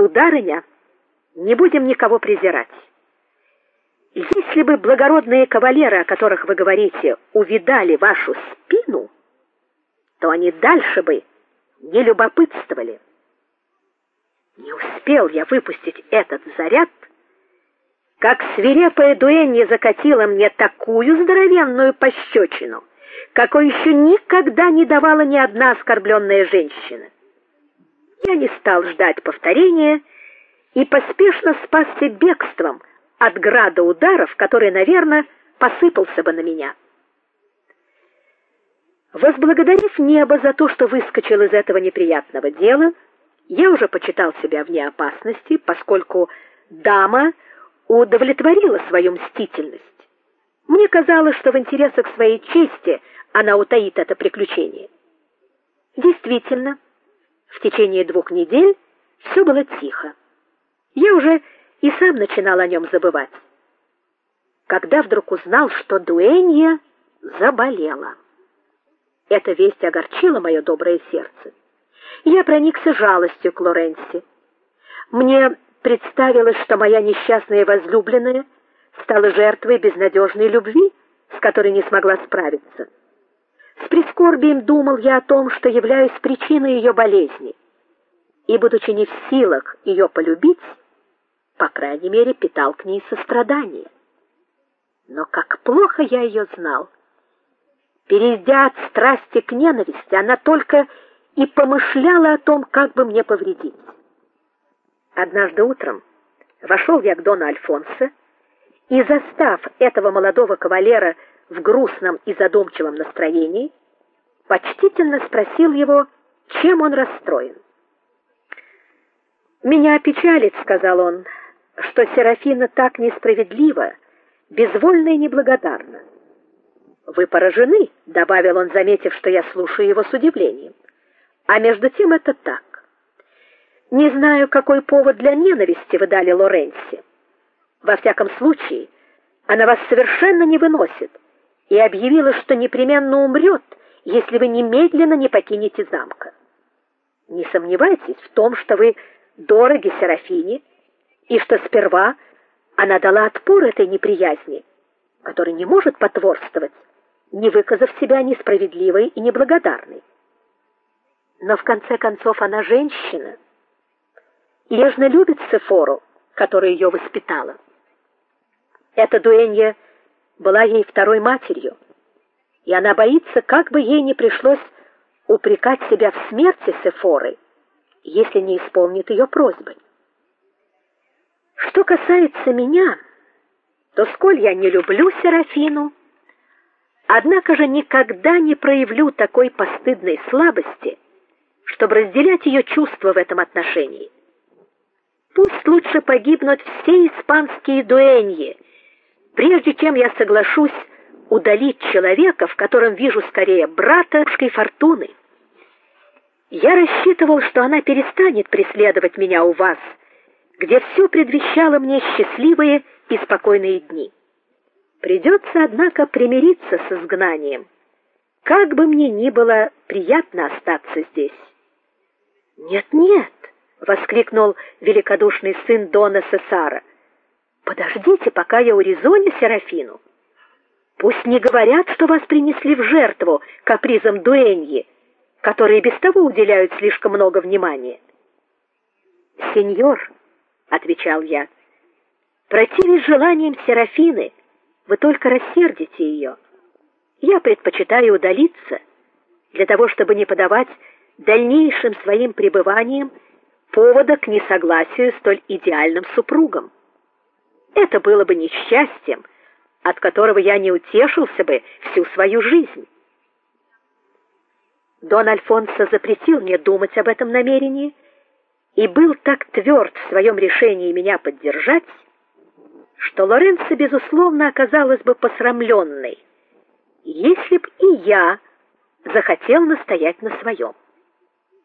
Сударыня, не будем никого презирать. Если бы благородные кавалеры, о которых вы говорите, увидали вашу спину, то они дальше бы не любопытствовали. Не успел я выпустить этот заряд, как свирепая дуэнья закатила мне такую здоровенную пощечину, какой еще никогда не давала ни одна оскорбленная женщина. Я не стал ждать повторения и поспешно спасся бегством от града ударов, который, наверное, посыпался бы на меня. Возблагодарив небо за то, что выскочил из этого неприятного дела, я уже почитал себя вне опасности, поскольку дама удовлетворила свою мстительность. Мне казалось, что в интересах своей чести она утаит это приключение. Действительно, в течение двух недель все было тихо. Я уже и сам начинал о нем забывать. Когда вдруг узнал, что Дуэнья заболела. Эта весть огорчила мое доброе сердце. Я проникся жалостью к Лоренси. Мне представилось, что моя несчастная возлюбленная стала жертвой безнадежной любви, с которой не смогла справиться. Прискорбием думал я о том, что являюсь причиной ее болезни. И будучи не в силах ее полюбить, по крайней мере, питал к ней сострадание. Но как плохо я ее знал. Перейдя от страсти к ненависти, она только и помышляла о том, как бы мне повредить. Однажды утром вошел я к дону Альфонсо и застав этого молодого кавалера в грустном и задумчивом настроении, почтительно спросил его, чем он расстроен. Меня печалит, сказал он, что Серафина так несправедлива, безвольна и неблагодарна. Вы поражены, добавил он, заметив, что я слушаю его с удивлением. А между тем это так. Не знаю, какой повод для ненависти вы дали Лоренси. Во всяком случае, она вас совершенно не выносит и объявила, что непременно умрет, если вы немедленно не покинете замка. Не сомневайтесь в том, что вы дороги Серафине, и что сперва она дала отпор этой неприязни, которая не может потворствовать, не выказав себя несправедливой и неблагодарной. Но в конце концов она женщина, и нежно любит Сефору, которая ее воспитала. Эта дуэнья была ей второй матерью, и она боится, как бы ей не пришлось упрекать себя в смерти Сефоры, если не исполнит ее просьбы. Что касается меня, то сколь я не люблю Серафину, однако же никогда не проявлю такой постыдной слабости, чтобы разделять ее чувства в этом отношении. Пусть лучше погибнут все испанские дуэньи, прежде чем я соглашусь удалить человека, в котором вижу скорее брата фортуны. Я рассчитывал, что она перестанет преследовать меня у вас, где все предвещало мне счастливые и спокойные дни. Придется, однако, примириться с изгнанием. Как бы мне ни было приятно остаться здесь. Нет, нет, воскликнул великодушный сын дона Сесара. Подождите, пока я урезоню Серафину. Пусть не говорят, что вас принесли в жертву капризам дуэньи, которые без того уделяют слишком много внимания. Сеньор, отвечал я. Противясь желаниям Серафины, вы только рассердите ее. Я предпочитаю удалиться для того, чтобы не подавать дальнейшим своим пребыванием повода к несогласию столь идеальным супругом. Это было бы несчастьем, от которого я не утешился бы всю свою жизнь. Дон Альфонсо запретил мне думать об этом намерении и был так тверд в своем решении меня поддержать, что Лоренцо безусловно оказалась бы посрамленной, если б и я захотел настоять на своем.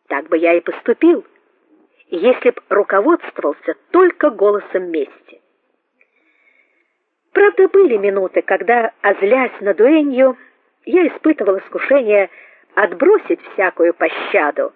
Так бы я и поступил, если б руководствовался только голосом мести. Правда, были минуты, когда, озлясь на дуэнью, я испытывал искушение отбросить всякую пощаду